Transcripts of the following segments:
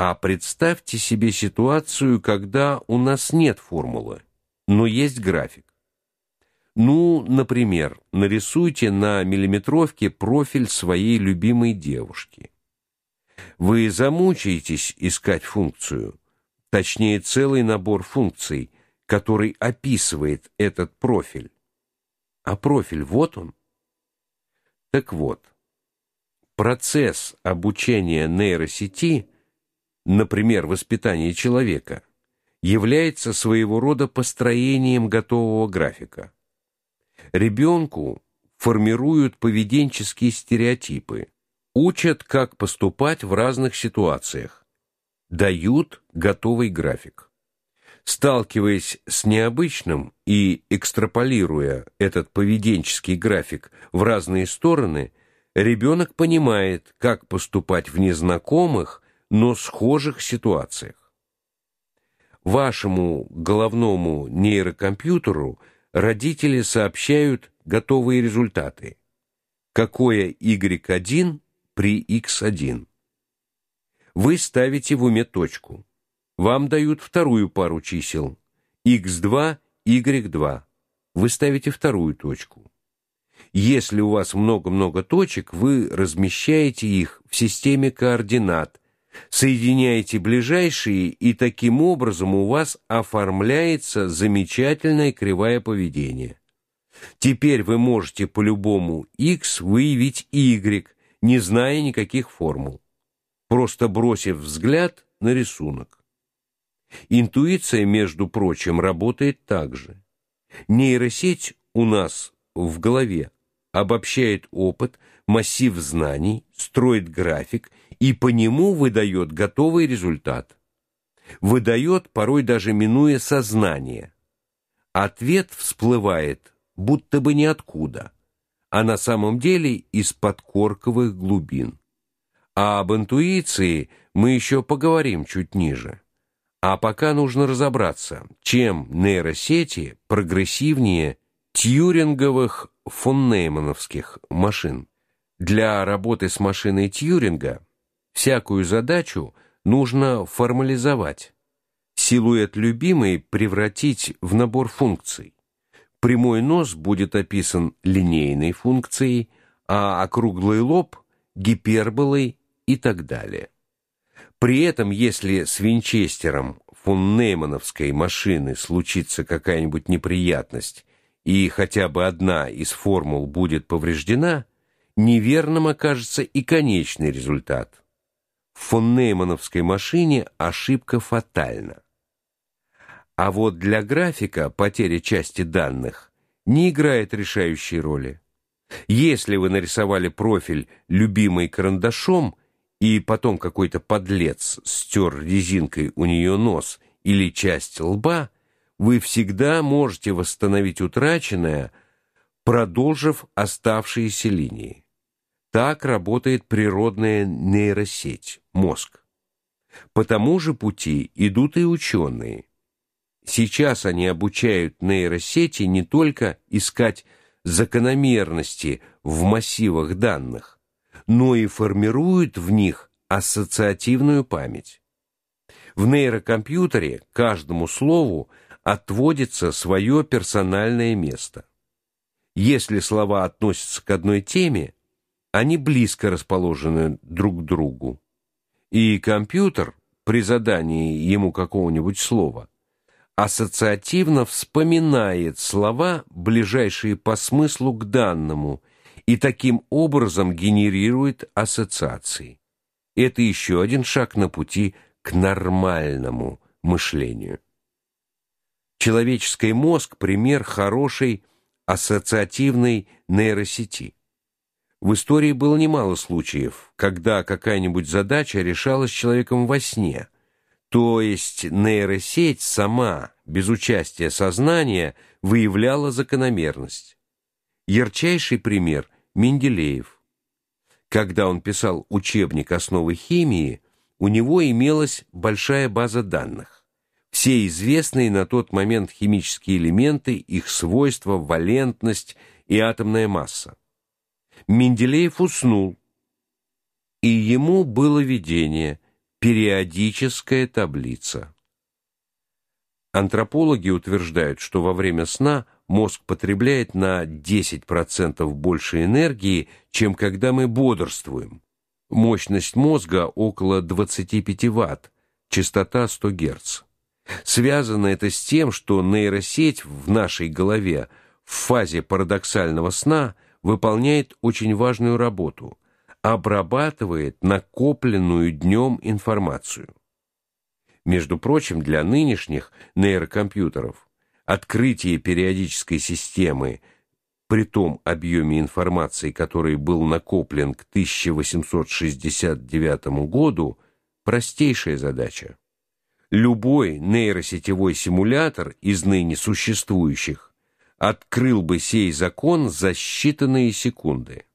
А представьте себе ситуацию, когда у нас нет формулы, но есть график. Ну, например, нарисуйте на миллиметровке профиль своей любимой девушки. Вы замучаетесь искать функцию, точнее целый набор функций, который описывает этот профиль. А профиль вот он. Так вот, процесс обучения нейросети, например, воспитание человека, является своего рода построением готового графика. Ребенку формируют поведенческие стереотипы, учат, как поступать в разных ситуациях, дают готовый график. Сталкиваясь с необычным и экстраполируя этот поведенческий график в разные стороны, ребенок понимает, как поступать в незнакомых, но схожих ситуациях. Вашему головному нейрокомпьютеру – родители сообщают готовые результаты. Какое y1 при x1? Вы ставите в уме точку. Вам дают вторую пару чисел x2, y2. Вы ставите вторую точку. Если у вас много-много точек, вы размещаете их в системе координат Соединяете ближайшие, и таким образом у вас оформляется замечательная кривая поведения. Теперь вы можете по любому x выявить y, не зная никаких формул, просто бросив взгляд на рисунок. Интуиция, между прочим, работает так же. Нейросеть у нас в голове обобщает опыт, массив знаний, строит график и по нему выдает готовый результат. Выдает, порой даже минуя сознание. Ответ всплывает будто бы ниоткуда, а на самом деле из подкорковых глубин. А об интуиции мы еще поговорим чуть ниже. А пока нужно разобраться, чем нейросети прогрессивнее тьюринговых фон Неймановских машин. Для работы с машиной Тьюринга всякую задачу нужно формализовать. Силуэт любимой превратить в набор функций. Прямой нос будет описан линейной функцией, а округлый лоб гиперболой и так далее. При этом, если с винчестером фон Неймановской машины случится какая-нибудь неприятность, и хотя бы одна из формул будет повреждена, неверным окажется и конечный результат. В фон Неймановской машине ошибка фатальна. А вот для графика потеря части данных не играет решающей роли. Если вы нарисовали профиль любимой карандашом, и потом какой-то подлец стер резинкой у нее нос или часть лба, вы всегда можете восстановить утраченное, продолжив оставшиеся линии. Так работает природная нейросеть, мозг. По тому же пути идут и ученые. Сейчас они обучают нейросети не только искать закономерности в массивах данных, но и формируют в них ассоциативную память. В нейрокомпьютере каждому слову отводится свое персональное место. Если слова относятся к одной теме, они близко расположены друг к другу. И компьютер при задании ему какого-нибудь слова ассоциативно вспоминает слова, ближайшие по смыслу к данному, и таким образом генерирует ассоциации. Это еще один шаг на пути к нормальному мышлению. Человеческий мозг пример хорошей ассоциативной нейросети. В истории было немало случаев, когда какая-нибудь задача решалась человеком во сне. То есть нейросеть сама, без участия сознания, выявляла закономерность. Ярчайший пример Менделеев. Когда он писал учебник основы химии, у него имелась большая база данных. Все известные на тот момент химические элементы, их свойства, валентность и атомная масса. Менделеев уснул, и ему было видение. периодическая таблица. Антропологи утверждают, что во время сна мозг потребляет на 10% больше энергии, чем когда мы бодрствуем. Мощность мозга около 25 Вт, частота 100 Гц. Связано это с тем, что нейросеть в нашей голове в фазе парадоксального сна выполняет очень важную работу обрабатывает накопленную днем информацию. Между прочим, для нынешних нейрокомпьютеров открытие периодической системы при том объеме информации, который был накоплен к 1869 году, простейшая задача. Любой нейросетевой симулятор из ныне существующих открыл бы сей закон за считанные секунды.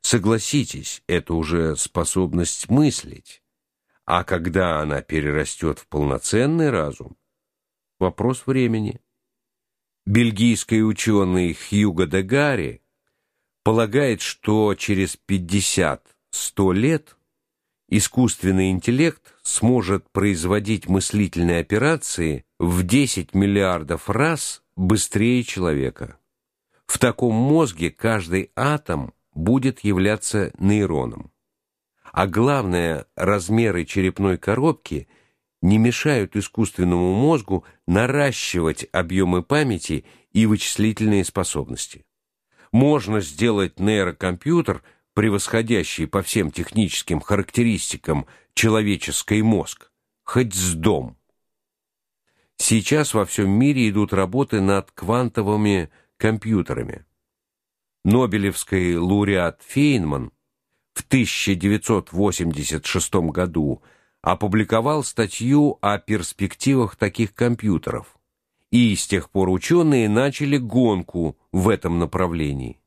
Согласитесь, это уже способность мыслить. А когда она перерастет в полноценный разум, вопрос времени. Бельгийский ученый Хьюго де Гарри полагает, что через 50-100 лет искусственный интеллект сможет производить мыслительные операции в 10 миллиардов раз быстрее человека. В таком мозге каждый атом будет являться нейроном. А главное, размеры черепной коробки – не мешают искусственному мозгу наращивать объемы памяти и вычислительные способности. Можно сделать нейрокомпьютер, превосходящий по всем техническим характеристикам человеческий мозг, хоть с дом. Сейчас во всем мире идут работы над квантовыми компьютерами. Нобелевский лауреат Фейнман в 1986 году опубликовал статью о перспективах таких компьютеров, и с тех пор ученые начали гонку в этом направлении.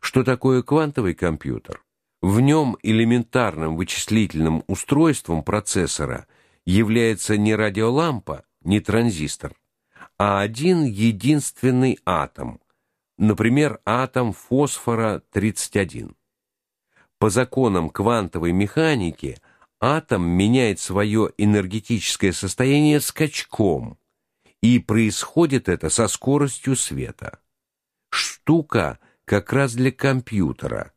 Что такое квантовый компьютер? В нем элементарным вычислительным устройством процессора является не радиолампа, не транзистор, а один единственный атом, например, атом фосфора 31. По законам квантовой механики – атом меняет свое энергетическое состояние скачком, и происходит это со скоростью света. Штука как раз для компьютера.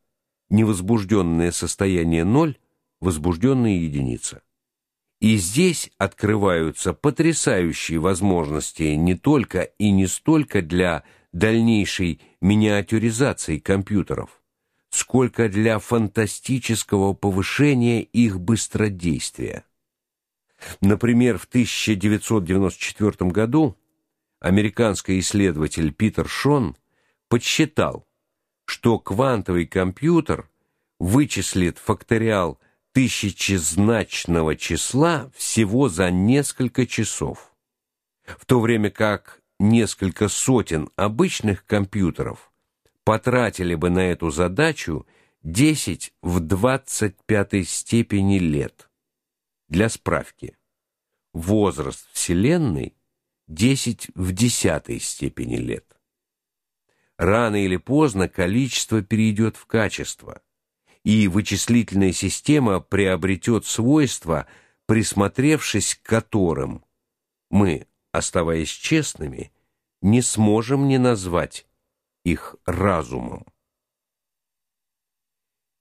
Невозбужденное состояние ноль, возбужденная единица. И здесь открываются потрясающие возможности не только и не столько для дальнейшей миниатюризации компьютеров, сколько для фантастического повышения их быстродействия. Например, в 1994 году американский исследователь Питер Шон подсчитал, что квантовый компьютер вычислит факториал тысячезначного числа всего за несколько часов, в то время как несколько сотен обычных компьютеров потратили бы на эту задачу 10 в 25 степени лет. Для справки. Возраст Вселенной 10 в 10 степени лет. Рано или поздно количество перейдет в качество, и вычислительная система приобретет свойства, присмотревшись к которым мы, оставаясь честными, не сможем не назвать их разумом.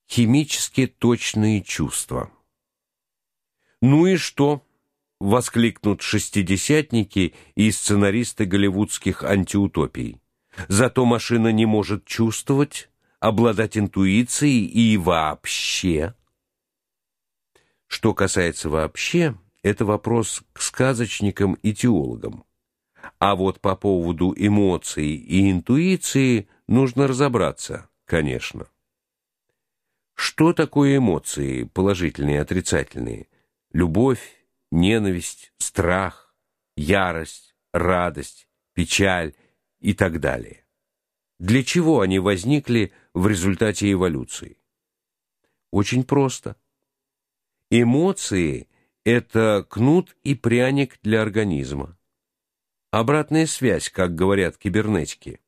Химически точные чувства. Ну и что? воскликнут шестидесятники и сценаристы голливудских антиутопий. Зато машина не может чувствовать, обладать интуицией и вообще. Что касается вообще, это вопрос к сказочникам и теологам. А вот по поводу эмоций и интуиции нужно разобраться, конечно. Что такое эмоции, положительные и отрицательные? Любовь, ненависть, страх, ярость, радость, печаль и так далее. Для чего они возникли в результате эволюции? Очень просто. Эмоции это кнут и пряник для организма обратная связь, как говорят кибернетики,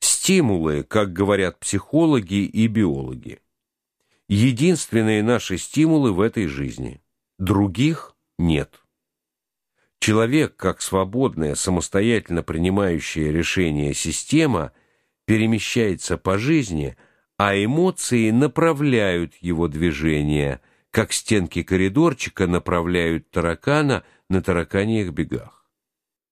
стимулы, как говорят психологи и биологи. Единственные наши стимулы в этой жизни. других нет. Человек, как свободная, самостоятельно принимающая решения система, перемещается по жизни, а эмоции направляют его движение, как стенки коридорчика направляют таракана на тараканьих бегах.